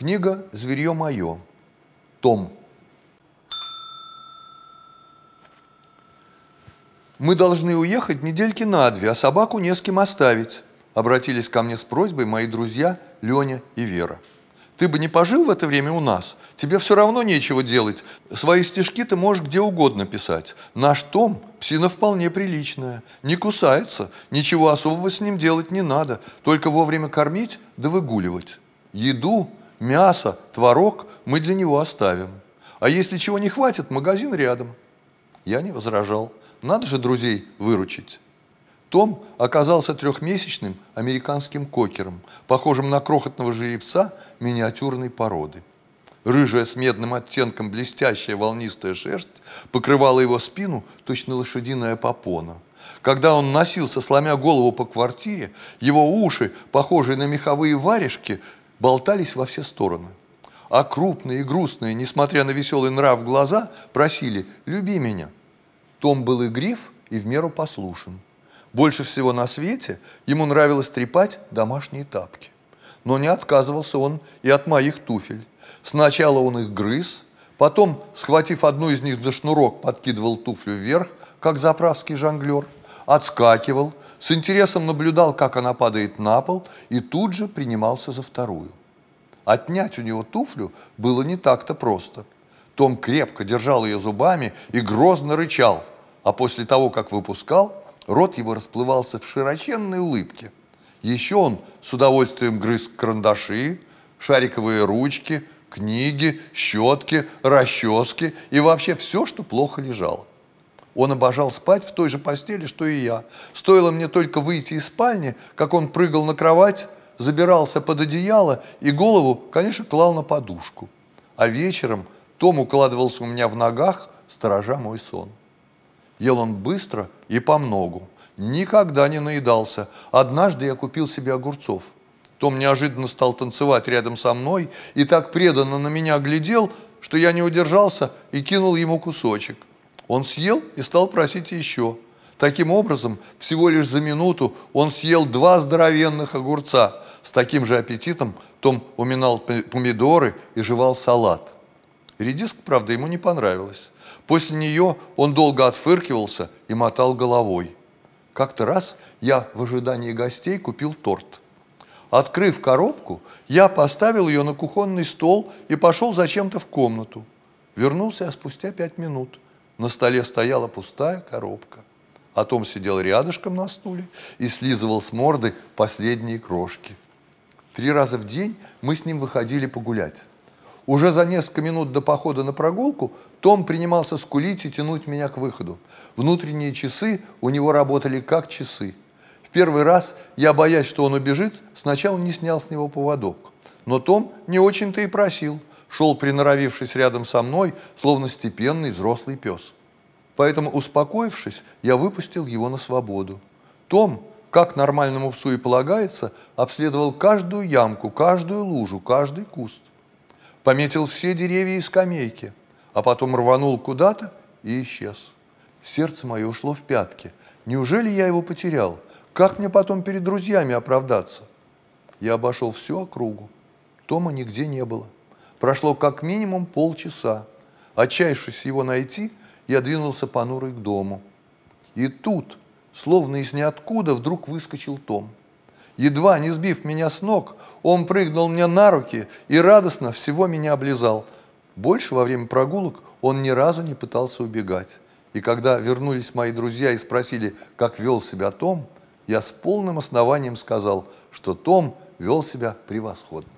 Книга «Зверье мое». Том. «Мы должны уехать недельки на две, а собаку не с кем оставить», обратились ко мне с просьбой мои друзья Леня и Вера. «Ты бы не пожил в это время у нас, тебе все равно нечего делать. Свои стишки ты можешь где угодно писать. Наш Том – псина вполне приличная, не кусается, ничего особого с ним делать не надо, только вовремя кормить да выгуливать. Еду, мясо, творог мы для него оставим. А если чего не хватит, магазин рядом». Я не возражал. Надо же друзей выручить. Том оказался трехмесячным американским кокером, похожим на крохотного жеребца миниатюрной породы. Рыжая с медным оттенком блестящая волнистая шерсть покрывала его спину, точно лошадиная попона. Когда он носился, сломя голову по квартире, его уши, похожие на меховые варежки, болтались во все стороны. А крупные и грустные, несмотря на веселый нрав глаза, просили «люби меня». Том был игрив и в меру послушен. Больше всего на свете ему нравилось трепать домашние тапки. Но не отказывался он и от моих туфель. Сначала он их грыз, потом, схватив одну из них за шнурок, подкидывал туфлю вверх, как заправский жонглер, отскакивал, с интересом наблюдал, как она падает на пол, и тут же принимался за вторую. Отнять у него туфлю было не так-то просто. Том крепко держал ее зубами и грозно рычал – а после того, как выпускал, рот его расплывался в широченной улыбке. Еще он с удовольствием грыз карандаши, шариковые ручки, книги, щетки, расчески и вообще все, что плохо лежало. Он обожал спать в той же постели, что и я. Стоило мне только выйти из спальни, как он прыгал на кровать, забирался под одеяло и голову, конечно, клал на подушку. А вечером Том укладывался у меня в ногах, сторожа мой сон. Ел он быстро и помногу. Никогда не наедался. Однажды я купил себе огурцов. Том неожиданно стал танцевать рядом со мной и так преданно на меня глядел, что я не удержался и кинул ему кусочек. Он съел и стал просить еще. Таким образом, всего лишь за минуту он съел два здоровенных огурца. С таким же аппетитом Том уминал помидоры и жевал салат. Редиска, правда, ему не понравилась. После нее он долго отфыркивался и мотал головой. Как-то раз я в ожидании гостей купил торт. Открыв коробку, я поставил ее на кухонный стол и пошел зачем-то в комнату. Вернулся я спустя пять минут. На столе стояла пустая коробка. А Том сидел рядышком на стуле и слизывал с морды последние крошки. Три раза в день мы с ним выходили погулять. Уже за несколько минут до похода на прогулку Том принимался скулить и тянуть меня к выходу. Внутренние часы у него работали как часы. В первый раз я, боясь, что он убежит, сначала не снял с него поводок. Но Том не очень-то и просил. Шел, приноровившись рядом со мной, словно степенный взрослый пес. Поэтому, успокоившись, я выпустил его на свободу. Том, как нормальному псу и полагается, обследовал каждую ямку, каждую лужу, каждый куст пометил все деревья и скамейки, а потом рванул куда-то и исчез. Сердце мое ушло в пятки. Неужели я его потерял? Как мне потом перед друзьями оправдаться? Я обошел всю округу. Тома нигде не было. Прошло как минимум полчаса. Отчаявшись его найти, я двинулся понурый к дому. И тут, словно из ниоткуда, вдруг выскочил Том – Едва не сбив меня с ног, он прыгнул мне на руки и радостно всего меня облизал. Больше во время прогулок он ни разу не пытался убегать. И когда вернулись мои друзья и спросили, как вел себя Том, я с полным основанием сказал, что Том вел себя превосходно.